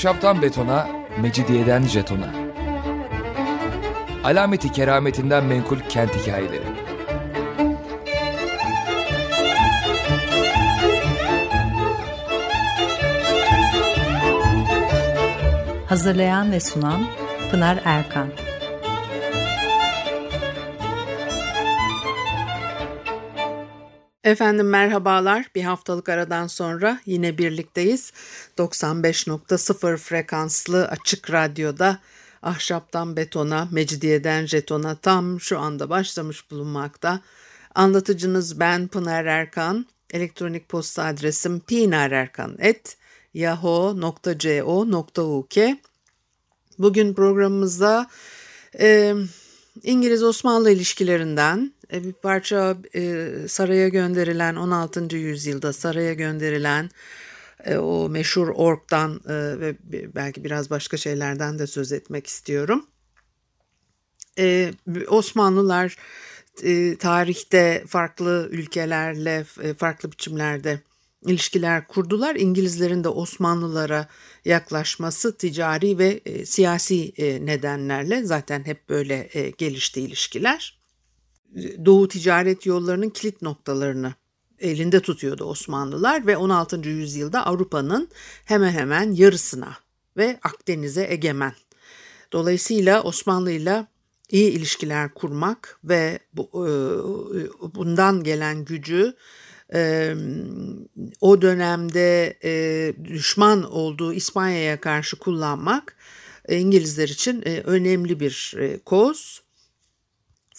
Ahşaptan betona, mecidiyeden jetona. Alameti kerametinden menkul kent hikayeleri. Hazırlayan ve sunan Pınar Erkan. Efendim merhabalar. Bir haftalık aradan sonra yine birlikteyiz. 95.0 frekanslı açık radyoda ahşaptan betona, mecidiyeden jetona tam şu anda başlamış bulunmakta. Anlatıcınız ben Pınar Erkan. Elektronik posta adresim pinarerkan.yahoo.co.uk Bugün programımızda e, İngiliz-Osmanlı ilişkilerinden bir parça e, saraya gönderilen 16. yüzyılda saraya gönderilen e, o meşhur orktan e, ve belki biraz başka şeylerden de söz etmek istiyorum. E, Osmanlılar e, tarihte farklı ülkelerle e, farklı biçimlerde ilişkiler kurdular. İngilizlerin de Osmanlılara yaklaşması ticari ve e, siyasi e, nedenlerle zaten hep böyle e, gelişti ilişkiler. Doğu ticaret yollarının kilit noktalarını elinde tutuyordu Osmanlılar ve 16. yüzyılda Avrupa'nın hemen hemen yarısına ve Akdeniz'e egemen. Dolayısıyla Osmanlı ile iyi ilişkiler kurmak ve bu, bundan gelen gücü o dönemde düşman olduğu İspanya'ya karşı kullanmak İngilizler için önemli bir koz.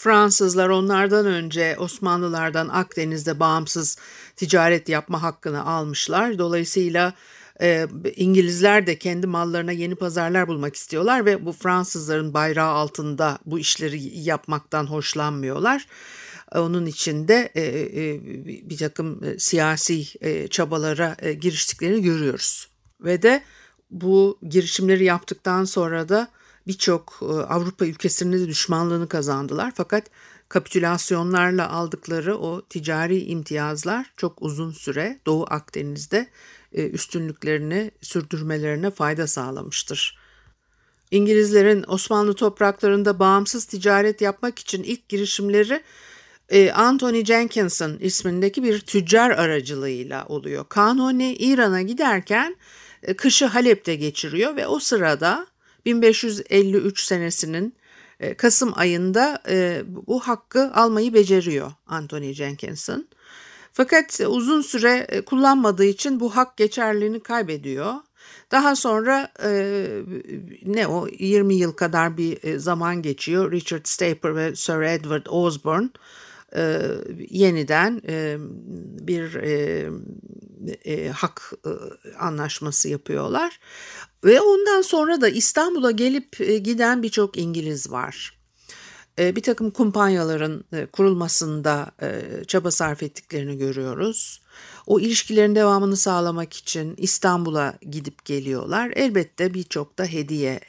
Fransızlar onlardan önce Osmanlılardan Akdeniz'de bağımsız ticaret yapma hakkını almışlar. Dolayısıyla e, İngilizler de kendi mallarına yeni pazarlar bulmak istiyorlar ve bu Fransızların bayrağı altında bu işleri yapmaktan hoşlanmıyorlar. Onun için de e, e, bir takım e, siyasi e, çabalara e, giriştiklerini görüyoruz. Ve de bu girişimleri yaptıktan sonra da birçok e, Avrupa ülkesinde de düşmanlığını kazandılar. Fakat kapitülasyonlarla aldıkları o ticari imtiyazlar çok uzun süre Doğu Akdeniz'de e, üstünlüklerini sürdürmelerine fayda sağlamıştır. İngilizlerin Osmanlı topraklarında bağımsız ticaret yapmak için ilk girişimleri e, Anthony Jenkinson ismindeki bir tüccar aracılığıyla oluyor. Kanuni İran'a giderken kışı Halep'te geçiriyor ve o sırada 1553 senesinin e, Kasım ayında e, bu hakkı almayı beceriyor Anthony Jenkinson. Fakat uzun süre e, kullanmadığı için bu hak geçerliliğini kaybediyor. Daha sonra ne o 20 yıl kadar bir zaman geçiyor. Richard Staper ve Sir Edward Osborne yeniden bir hak anlaşması yapıyorlar. Ve ondan sonra da İstanbul'a gelip e, giden birçok İngiliz var. E, bir takım kumpanyaların e, kurulmasında çaba sarf ettiklerini görüyoruz. O ilişkilerin devamını sağlamak için İstanbul'a gidip geliyorlar. Elbette birçok da hediye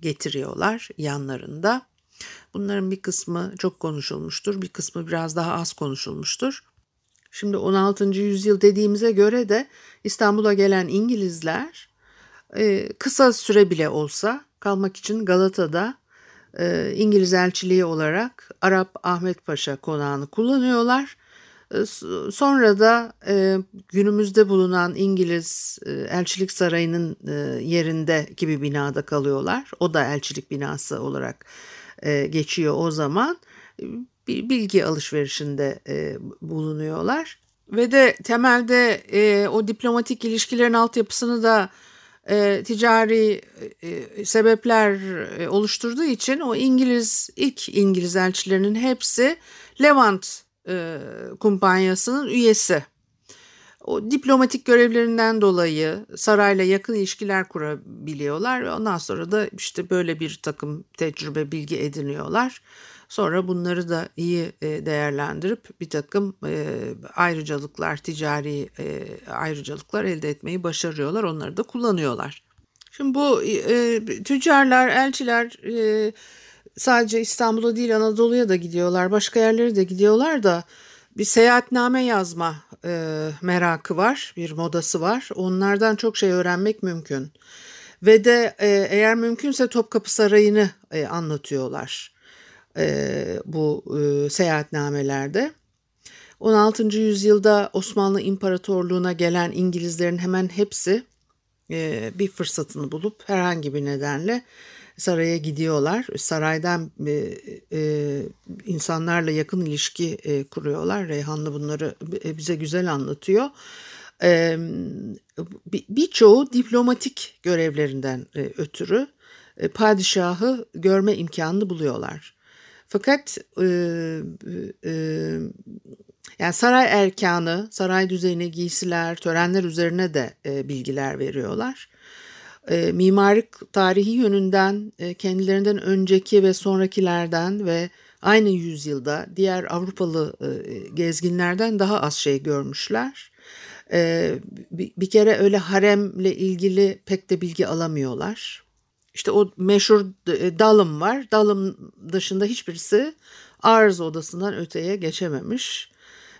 getiriyorlar yanlarında. Bunların bir kısmı çok konuşulmuştur, bir kısmı biraz daha az konuşulmuştur. Şimdi 16. yüzyıl dediğimize göre de İstanbul'a gelen İngilizler e, kısa süre bile olsa kalmak için Galata'da e, İngiliz elçiliği olarak Arap Ahmet Paşa konağını kullanıyorlar. E, sonra da günümüzde bulunan İngiliz elçilik sarayının e, yerindeki bir binada kalıyorlar. O da elçilik binası olarak geçiyor o zaman. Bir bilgi alışverişinde e, bulunuyorlar. Ve de temelde e, o diplomatik ilişkilerin altyapısını da e, ticari e, sebepler e, oluşturduğu için o İngiliz ilk İngiliz elçilerinin hepsi Levant e, kumpanyasının üyesi. O diplomatik görevlerinden dolayı sarayla yakın ilişkiler kurabiliyorlar ve ondan sonra da işte böyle bir takım tecrübe bilgi ediniyorlar. Sonra bunları da iyi e, değerlendirip bir takım e, ayrıcalıklar, ticari e, ayrıcalıklar elde etmeyi başarıyorlar. Onları da kullanıyorlar. Şimdi bu tüccarlar, elçiler sadece İstanbul'a değil Anadolu'ya da gidiyorlar. Başka yerlere de gidiyorlar da bir seyahatname yazma e, merakı var, bir modası var. Onlardan çok şey öğrenmek mümkün. Ve de e, eğer mümkünse Topkapı Sarayı'nı e, anlatıyorlar e, bu e, seyahatnamelerde. 16. yüzyılda Osmanlı İmparatorluğu'na gelen İngilizlerin hemen hepsi e, bir fırsatını bulup herhangi bir nedenle saraya gidiyorlar. Saraydan e, e, insanlarla yakın ilişki e, kuruyorlar. Reyhanlı bunları e, bize güzel anlatıyor. E, Birçoğu diplomatik görevlerinden e, ötürü e, padişahı görme imkanını buluyorlar. Fakat e, e, yani saray erkanı, saray düzeni, giysiler, törenler üzerine de e, bilgiler veriyorlar. E, mimarlık tarihi yönünden e, kendilerinden önceki ve sonrakilerden ve aynı yüzyılda diğer Avrupalı e, gezginlerden daha az şey görmüşler. E, bir, bir kere öyle haremle ilgili pek de bilgi alamıyorlar. İşte o meşhur e, dalım var. Dalım dışında hiçbirisi arz odasından öteye geçememiş.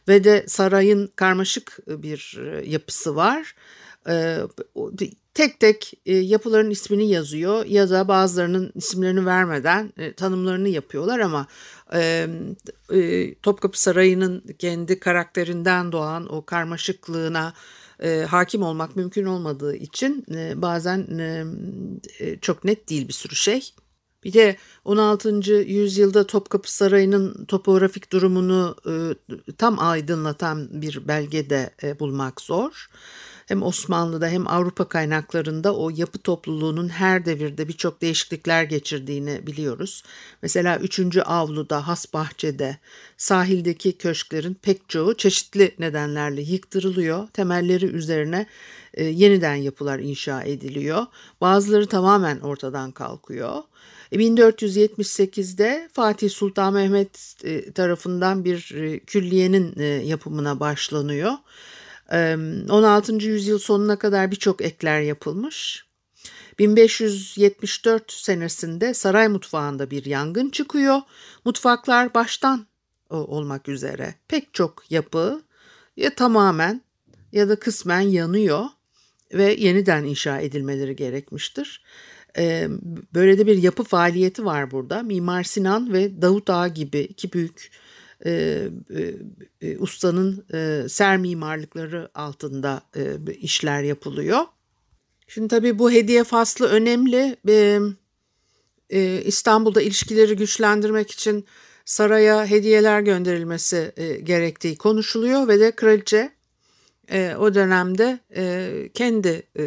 Ve de sarayın karmaşık bir e, yapısı var. E, tek tek yapıların ismini yazıyor ya da bazılarının isimlerini vermeden tanımlarını yapıyorlar ama Topkapı Sarayı'nın kendi karakterinden doğan o karmaşıklığına e, hakim olmak mümkün olmadığı için e, bazen e, e, çok net değil bir sürü şey. Bir de 16. yüzyılda Topkapı Sarayı'nın topografik durumunu e, tam aydınlatan bir belge de e, bulmak zor hem Osmanlı'da hem Avrupa kaynaklarında o yapı topluluğunun her devirde birçok değişiklikler geçirdiğini biliyoruz. Mesela 3. avluda, has bahçede, sahildeki köşklerin pek çoğu çeşitli nedenlerle yıktırılıyor. Temelleri üzerine e, yeniden yapılar inşa ediliyor. Bazıları tamamen ortadan kalkıyor. 1478'de e, Fatih Sultan Mehmet e, tarafından bir e, külliyenin yapımına başlanıyor. 16. yüzyıl sonuna kadar birçok ekler yapılmış. 1574 senesinde saray mutfağında bir yangın çıkıyor. Mutfaklar baştan olmak üzere pek çok yapı ya tamamen ya da kısmen yanıyor ve yeniden inşa edilmeleri gerekmiştir. Böyle de bir yapı faaliyeti var burada. Mimar Sinan ve Davut Ağa gibi iki büyük e, e, e, ustanın e, ser mimarlıkları altında e, işler yapılıyor. Şimdi tabii bu hediye faslı önemli. E, e, İstanbul'da ilişkileri güçlendirmek için saraya hediyeler gönderilmesi e, gerektiği konuşuluyor ve de kraliçe e, o dönemde e, kendi e,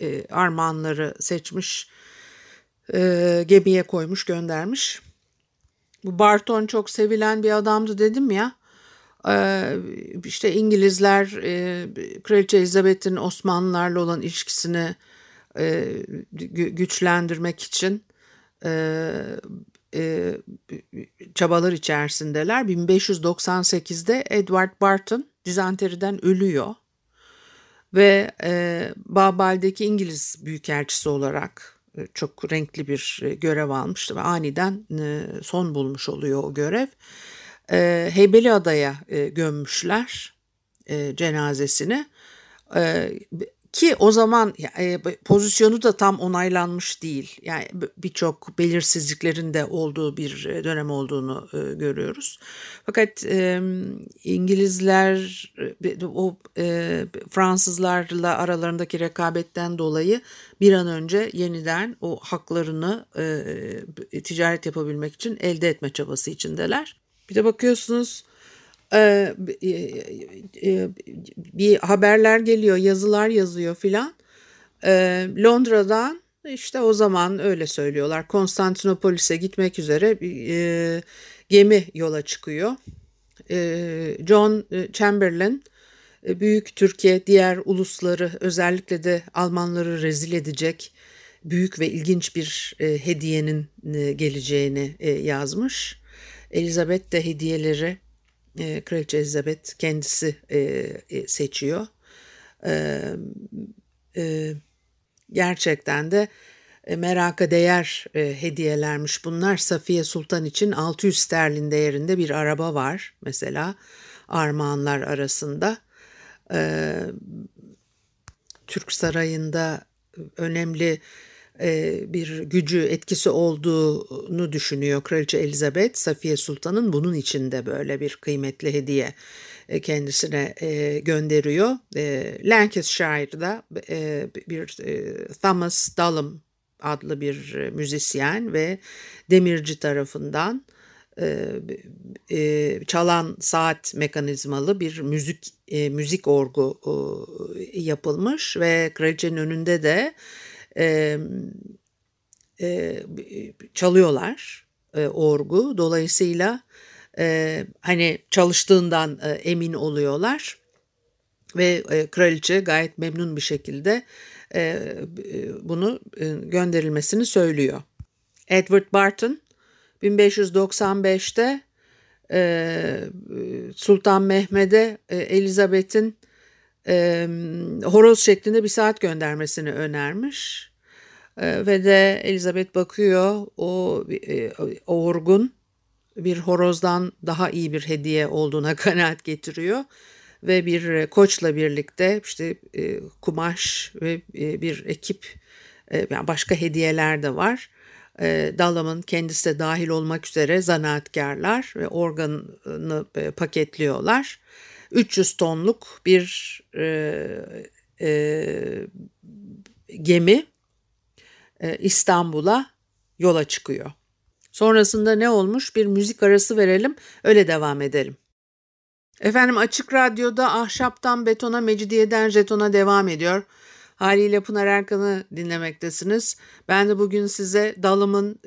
e, armağanları seçmiş, e, gemiye koymuş, göndermiş. Bu Barton çok sevilen bir adamdı dedim ya. Ee, işte İngilizler e, Kraliçe Elizabeth'in Osmanlılarla olan ilişkisini e, güçlendirmek için e, çabalar içerisindeler. 1598'de Edward Barton dizanteriden ölüyor ve Babal'deki İngiliz büyükelçisi olarak çok renkli bir e, görev almıştı ve aniden e, son bulmuş oluyor o görev. Heybeliada'ya gömmüşler cenazesini. Ki o zaman e, pozisyonu da tam onaylanmış değil. Yani birçok belirsizliklerin de olduğu bir e, dönem olduğunu e, görüyoruz. Fakat e, İngilizler o e, Fransızlarla aralarındaki rekabetten dolayı bir an önce yeniden o haklarını e, ticaret yapabilmek için elde etme çabası içindeler. Bir de bakıyorsunuz e, e, bir haberler geliyor, yazılar yazıyor filan. E, Londra'dan işte o zaman öyle söylüyorlar. Konstantinopolis'e gitmek üzere e, gemi yola çıkıyor. E, John Chamberlain büyük Türkiye diğer ulusları özellikle de Almanları rezil edecek büyük ve ilginç bir e, hediyenin e, geleceğini e, yazmış. Elizabeth de hediyeleri e, Kraliçe Elizabeth kendisi e, e, seçiyor. E, e, gerçekten de e, meraka değer e, hediyelermiş bunlar. Safiye Sultan için 600 sterlin değerinde bir araba var mesela. armağanlar arasında. E, Türk Sarayı'nda önemli bir gücü etkisi olduğunu düşünüyor Kraliçe Elizabeth. Safiye Sultan'ın bunun içinde böyle bir kıymetli hediye e, kendisine e, gönderiyor. Lancashire'da bir Thomas Dallam adlı bir müzisyen ve demirci tarafından çalan saat mekanizmalı bir müzik müzik orgu yapılmış ve kraliçenin önünde de e, e, çalıyorlar e, orgu. Dolayısıyla e, hani çalıştığından e, emin oluyorlar ve e, kraliçe gayet memnun bir şekilde e, bunu e, gönderilmesini söylüyor. Edward Barton 1595'te e, Sultan Mehmet'e e, Elizabeth'in e, horoz şeklinde bir saat göndermesini önermiş. E, ve de Elizabeth bakıyor o, e, orgun bir horozdan daha iyi bir hediye olduğuna kanaat getiriyor ve bir koçla birlikte işte e, kumaş ve e, bir ekip e, yani başka hediyeler de var. E, Dallam'ın kendisi de dahil olmak üzere zanaatkarlar ve organı e, paketliyorlar 300 tonluk bir e, e, gemi e, İstanbul'a yola çıkıyor. Sonrasında ne olmuş? Bir müzik arası verelim, öyle devam edelim. Efendim Açık Radyo'da ahşaptan betona, mecidiyeden jetona devam ediyor. Haliyle Pınar Erkan'ı dinlemektesiniz. Ben de bugün size Dalım'ın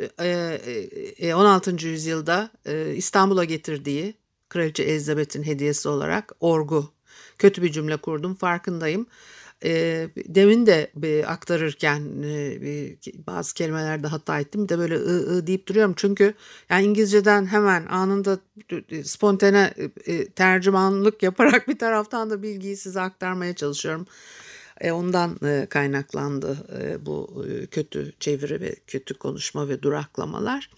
16. E, yüzyılda İstanbul'a getirdiği Kraliçe Elizabeth'in hediyesi olarak orgu. Kötü bir cümle kurdum farkındayım. E, demin de e, aktarırken e, bazı kelimelerde hata ettim. Bir de böyle ı, ı deyip duruyorum. Çünkü yani İngilizceden hemen anında spontane e, tercümanlık yaparak bir taraftan da bilgiyi size aktarmaya çalışıyorum. E, ondan e, kaynaklandı e, bu e, kötü çeviri ve kötü konuşma ve duraklamalar.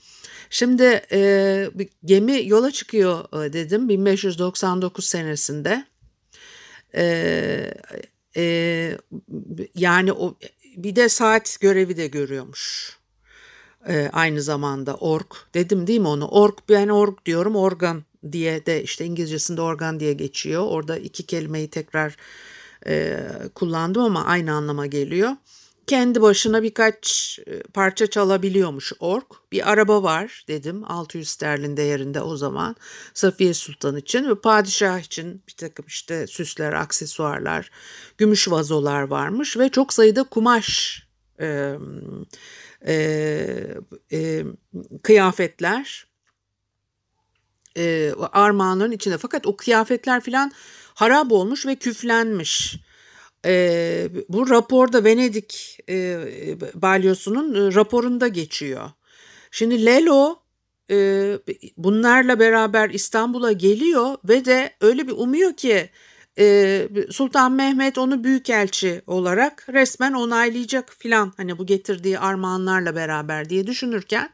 Şimdi e, gemi yola çıkıyor e, dedim 1599 senesinde. E, e, yani o bir de saat görevi de görüyormuş. E, aynı zamanda ork dedim değil mi onu? Ork ben ork diyorum organ diye de işte İngilizcesinde organ diye geçiyor. Orada iki kelimeyi tekrar e, kullandım ama aynı anlama geliyor kendi başına birkaç e, parça çalabiliyormuş ork. Bir araba var dedim 600 sterlin değerinde o zaman Safiye Sultan için ve padişah için bir takım işte süsler, aksesuarlar, gümüş vazolar varmış ve çok sayıda kumaş e, e, e, kıyafetler e, armağanların içinde. Fakat o kıyafetler filan harap olmuş ve küflenmiş. E, bu raporda Venedik e, balyosunun e, raporunda geçiyor. Şimdi Lelo e, bunlarla beraber İstanbul'a geliyor ve de öyle bir umuyor ki e, Sultan Mehmet onu büyükelçi olarak resmen onaylayacak filan hani bu getirdiği armağanlarla beraber diye düşünürken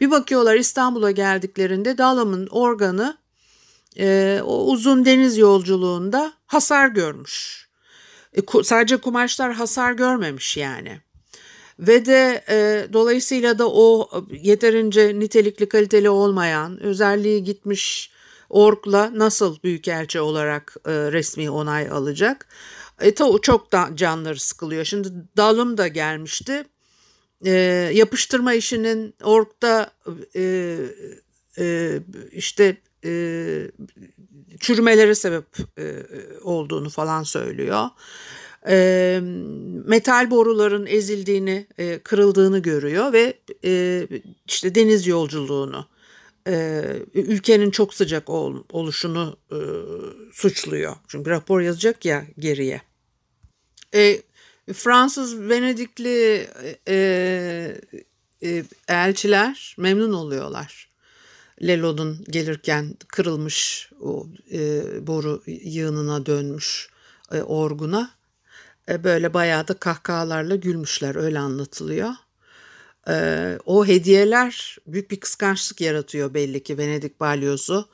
bir bakıyorlar İstanbul'a geldiklerinde Dalam'ın organı e, o uzun deniz yolculuğunda hasar görmüş. E, sadece kumaşlar hasar görmemiş yani. Ve de e, dolayısıyla da o yeterince nitelikli kaliteli olmayan özelliği gitmiş orkla nasıl büyükelçi olarak e, resmi onay alacak? E, ta, çok da canları sıkılıyor. Şimdi dalım da gelmişti. E, yapıştırma işinin orkta e, e, işte e, çürümelere sebep e, olduğunu falan söylüyor. E, metal boruların ezildiğini, e, kırıldığını görüyor ve e, işte deniz yolculuğunu, e, ülkenin çok sıcak ol, oluşunu e, suçluyor. Çünkü rapor yazacak ya geriye. E, Fransız Venedikli e, e, elçiler memnun oluyorlar Lelo'nun gelirken kırılmış o e, boru yığınına dönmüş e, orguna. E, böyle bayağı da kahkahalarla gülmüşler öyle anlatılıyor. E, o hediyeler büyük bir kıskançlık yaratıyor belli ki Venedik balyozu.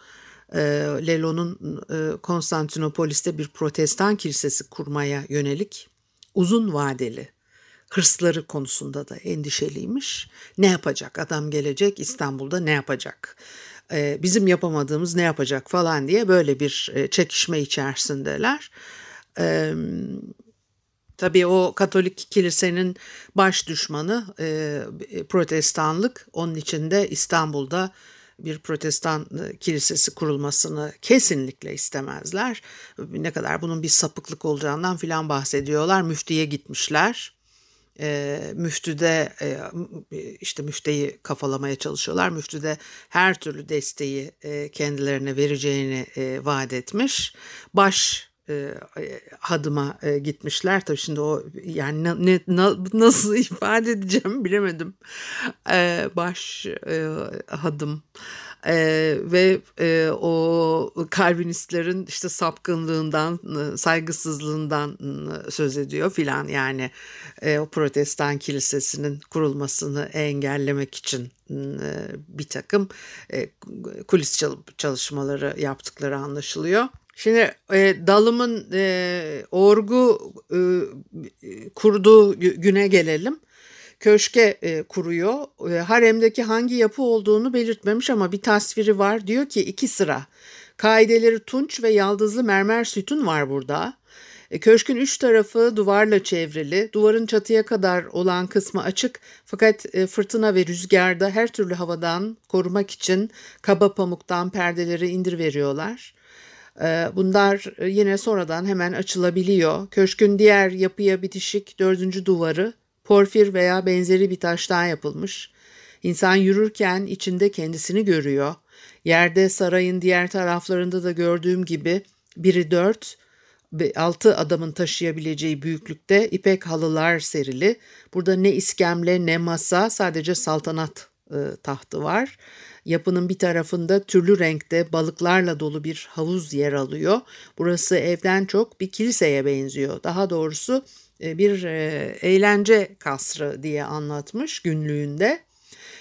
e, Lelo'nun e, Konstantinopolis'te bir protestan kilisesi kurmaya yönelik uzun vadeli hırsları konusunda da endişeliymiş. Ne yapacak? Adam gelecek İstanbul'da ne yapacak? Ee, bizim yapamadığımız ne yapacak falan diye böyle bir e, çekişme içerisindeler. Tabii o Katolik kilisenin baş düşmanı e, protestanlık. Onun içinde İstanbul'da bir protestan e, kilisesi kurulmasını kesinlikle istemezler. Ne kadar bunun bir sapıklık olacağından filan bahsediyorlar. Müftiye gitmişler. E, müftüde e, işte müfteyi kafalamaya çalışıyorlar. Müftüde her türlü desteği e, kendilerine vereceğini e, vaat etmiş. Baş e, hadıma e, gitmişler. Tabii şimdi o yani ne, ne, nasıl ifade edeceğim bilemedim. E, baş e, hadım e, ve e, o Kalvinistlerin işte sapkınlığından, saygısızlığından söz ediyor filan yani e, o Protestan kilisesinin kurulmasını engellemek için e, bir takım e, kulis çalışmaları yaptıkları anlaşılıyor. Şimdi e, dalımın e, orgu e, kurduğu güne gelelim. Köşke e, kuruyor. E, haremdeki hangi yapı olduğunu belirtmemiş ama bir tasviri var. Diyor ki iki sıra. Kaideleri tunç ve yaldızlı mermer sütun var burada. E, köşkün üç tarafı duvarla çevrili. Duvarın çatıya kadar olan kısmı açık fakat e, fırtına ve rüzgarda her türlü havadan korumak için kaba pamuktan perdeleri indir veriyorlar. Ee, bunlar e, yine sonradan hemen açılabiliyor. Köşkün diğer yapıya bitişik dördüncü duvarı porfir veya benzeri bir taştan yapılmış. İnsan yürürken içinde kendisini görüyor. Yerde sarayın diğer taraflarında da gördüğüm gibi biri dört, altı adamın taşıyabileceği büyüklükte ipek halılar serili. Burada ne iskemle ne masa sadece saltanat e, tahtı var. Yapının bir tarafında türlü renkte balıklarla dolu bir havuz yer alıyor. Burası evden çok bir kiliseye benziyor. Daha doğrusu bir e, eğlence kasrı diye anlatmış günlüğünde.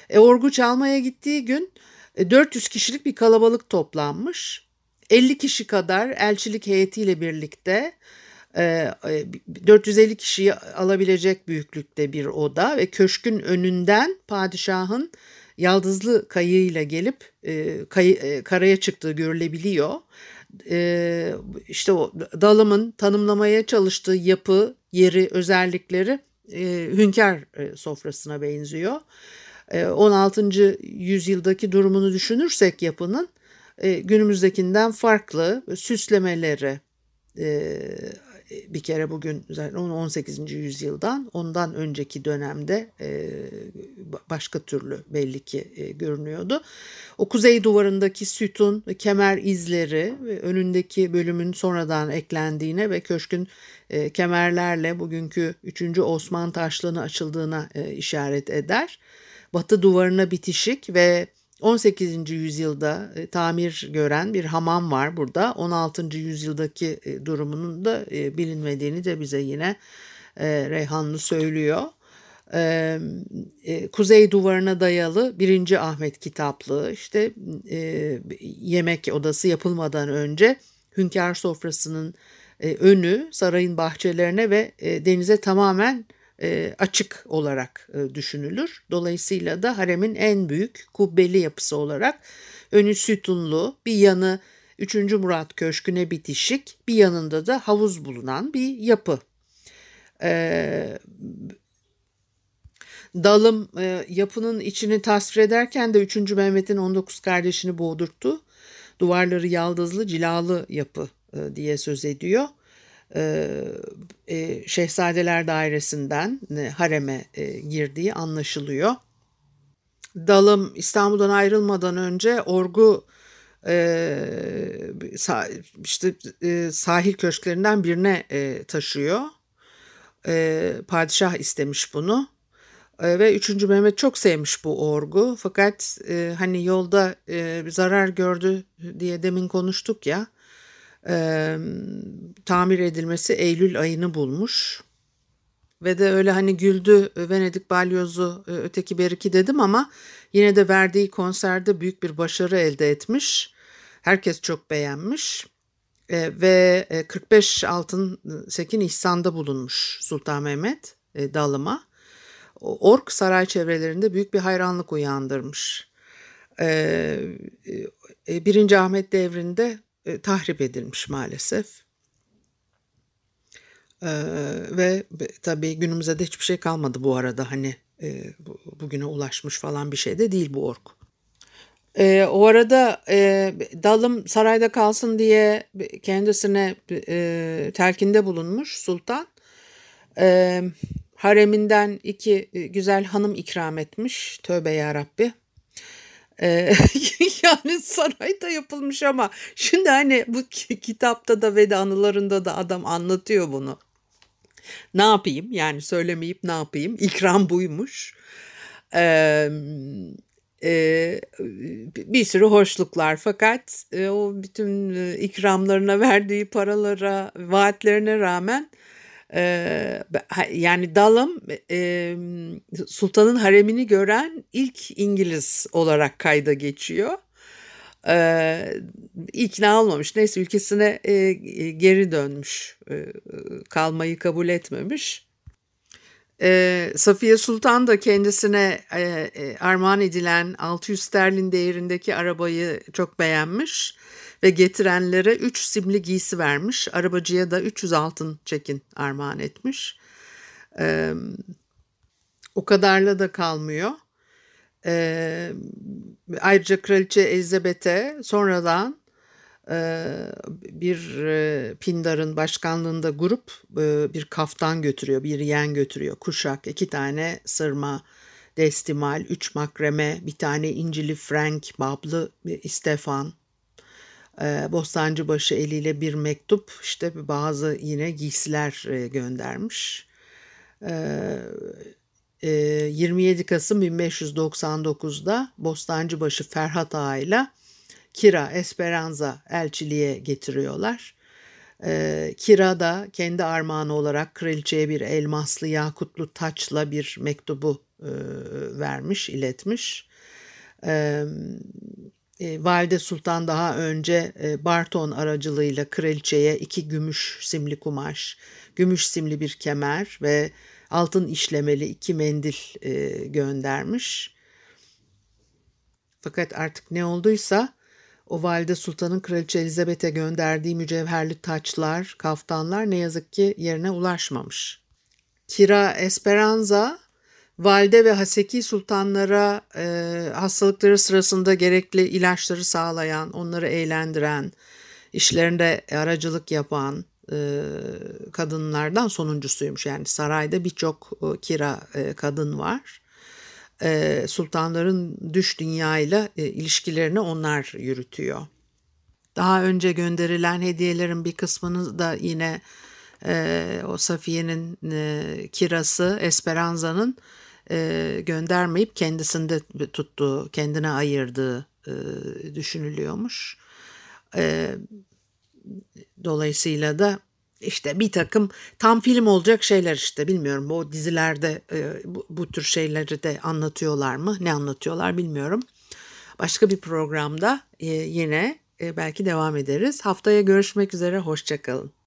E, orgu çalmaya gittiği gün 400 kişilik bir kalabalık toplanmış. 50 kişi kadar elçilik heyetiyle birlikte 450 kişiyi alabilecek büyüklükte bir oda ve köşkün önünden padişahın yaldızlı kayığıyla gelip e, e, karaya çıktığı görülebiliyor. E, işte o dalımın tanımlamaya çalıştığı yapı, yeri, özellikleri e, hünkâr e, sofrasına benziyor. E, 16. yüzyıldaki durumunu düşünürsek yapının e, günümüzdekinden farklı süslemeleri, e, bir kere bugün 18. yüzyıldan ondan önceki dönemde e, başka türlü belli ki e, görünüyordu. O kuzey duvarındaki sütun kemer izleri ve önündeki bölümün sonradan eklendiğine ve köşkün e, kemerlerle bugünkü 3. Osman taşlığına açıldığına işaret eder. Batı duvarına bitişik ve 18. yüzyılda e, tamir gören bir hamam var burada. 16. yüzyıldaki e, durumunun da e, bilinmediğini de bize yine Reyhanlı söylüyor. Kuzey duvarına dayalı 1. Ahmet kitaplığı işte yemek odası yapılmadan önce hünkâr sofrasının önü sarayın bahçelerine ve denize tamamen açık olarak e, düşünülür. Dolayısıyla da haremin en büyük kubbeli yapısı olarak önü sütunlu, bir yanı 3. Murat Köşkü'ne bitişik, bir yanında da havuz bulunan bir yapı. E, dalım e, yapının içini tasvir ederken de 3. Mehmet'in 19 kardeşini boğdurttu. Duvarları yaldızlı, cilalı yapı e, diye söz ediyor e, Şehzadeler Dairesi'nden e, hareme e, girdiği anlaşılıyor. Dalım İstanbul'dan ayrılmadan önce Orgu e, işte e, sahil köşklerinden birine e, taşıyor. E, padişah istemiş bunu. E, ve 3. Mehmet çok sevmiş bu orgu. Fakat e, hani yolda e, zarar gördü diye demin konuştuk ya e, tamir edilmesi Eylül ayını bulmuş. Ve de öyle hani güldü Venedik balyozu öteki beriki dedim ama yine de verdiği konserde büyük bir başarı elde etmiş. Herkes çok beğenmiş e, ve 45 altın sekin ihsanda bulunmuş Sultan Mehmet e, dalıma. Ork saray çevrelerinde büyük bir hayranlık uyandırmış. E, Birinci Ahmet devrinde tahrip edilmiş maalesef. ve tabii günümüzde de hiçbir şey kalmadı bu arada hani bugüne ulaşmış falan bir şey de değil bu ork. E, o arada e, dalım sarayda kalsın diye kendisine e, telkinde bulunmuş sultan. E, hareminden iki güzel hanım ikram etmiş. Tövbe yarabbi. E, yani sarayda yapılmış ama şimdi hani bu kitapta da ve de anılarında da adam anlatıyor bunu. Ne yapayım yani söylemeyip ne yapayım ikram buymuş. Eee e, bir sürü hoşluklar fakat e, o bütün e, ikramlarına verdiği paralara vaatlerine rağmen e, yani Dalım e, sultanın haremini gören ilk İngiliz olarak kayda geçiyor. Ee, ikna olmamış. Neyse ülkesine e, geri dönmüş. E, kalmayı kabul etmemiş. E, Safiye Sultan da kendisine e, e, armağan edilen 600 sterlin değerindeki arabayı çok beğenmiş ve getirenlere 3 simli giysi vermiş. Arabacıya da 300 altın çekin armağan etmiş. E, o kadarla da kalmıyor. E, ayrıca Kraliçe Elizabeth'e sonradan bir Pindar'ın başkanlığında grup bir kaftan götürüyor, bir yen götürüyor, kuşak, iki tane sırma, destimal, üç makreme, bir tane incili Frank, bablı Stefan, Bostancıbaşı eliyle bir mektup, işte bazı yine giysiler göndermiş. 27 Kasım 1599'da Bostancıbaşı Ferhat Ağa ile Kira Esperanza elçiliğe getiriyorlar. Ee, Kira da kendi armağanı olarak kraliçeye bir elmaslı yakutlu taçla bir mektubu e, vermiş, iletmiş. Ee, e, Valide Sultan daha önce e, Barton aracılığıyla kraliçeye iki gümüş simli kumaş, gümüş simli bir kemer ve altın işlemeli iki mendil e, göndermiş. Fakat artık ne olduysa o valide sultanın kraliçe Elizabeth'e gönderdiği mücevherli taçlar, kaftanlar ne yazık ki yerine ulaşmamış. Kira Esperanza valide ve haseki sultanlara e, hastalıkları sırasında gerekli ilaçları sağlayan, onları eğlendiren, işlerinde aracılık yapan kadınlardan sonuncusuymuş. Yani sarayda birçok e, kira e, kadın var e, sultanların düş dünyayla e, ilişkilerini onlar yürütüyor. Daha önce gönderilen hediyelerin bir kısmını da yine e, o Safiye'nin e, kirası Esperanza'nın e, göndermeyip kendisinde tuttuğu, kendine ayırdığı e, düşünülüyormuş. Dolayısıyla da işte bir takım tam film olacak şeyler işte bilmiyorum bu dizilerde e, bu, bu tür şeyleri de anlatıyorlar mı ne anlatıyorlar bilmiyorum. Başka bir programda e, yine e, belki devam ederiz. Haftaya görüşmek üzere hoşçakalın.